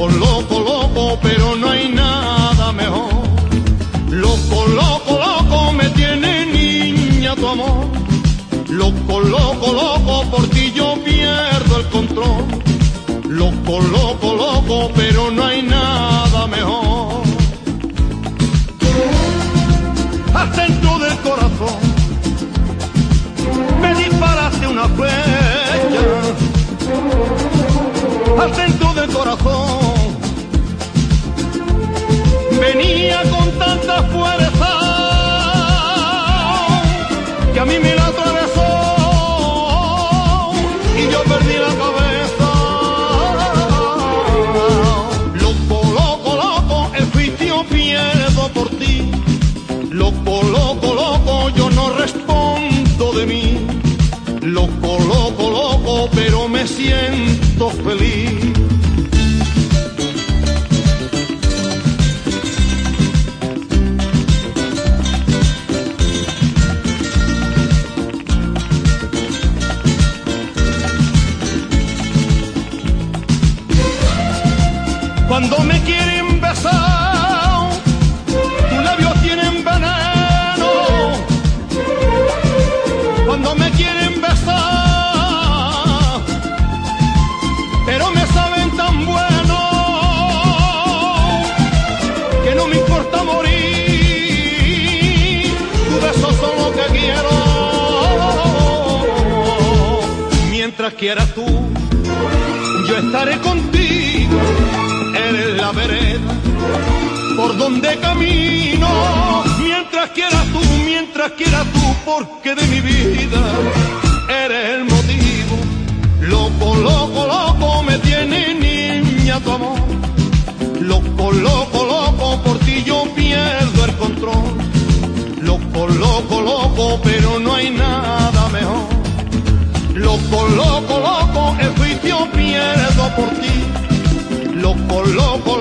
Loco, loco, loco, pero no hay nada mejor. Loco, loco, loco, me tiene niña tu amor. Loco, loco, loco, por ti yo pierdo el control. Loco, loco, loco, pero no hay nada mejor. Al centro del corazón me disparaste una flecha. Al centro del corazón venía con tanta fuerza que a mí me la atravesó y yo perdí la cabeza. Loco, loco, loco, el juicio pierdo por ti. Loco, loco, loco, yo no respondo de mí. Loco, loco, loco, pero me siento Cuando me quieren besar, tus labios tienen veneno. Cuando me quieren besar, pero me saben tan bueno que no me importa morir. Tu besos son lo que quiero. Mientras quieras tú, yo estaré contigo eres la vereda por donde camino. Mientras quieras tú, mientras quieras tú, porque de mi vida eres el motivo. Loco, loco, loco, me tiene niña tu amor. Loco, loco, loco, por ti yo pierdo el control. Loco, loco, loco, pero no hay nada mejor. Loco, loco, loco, el juicio pierdo por ti. Loco, loco,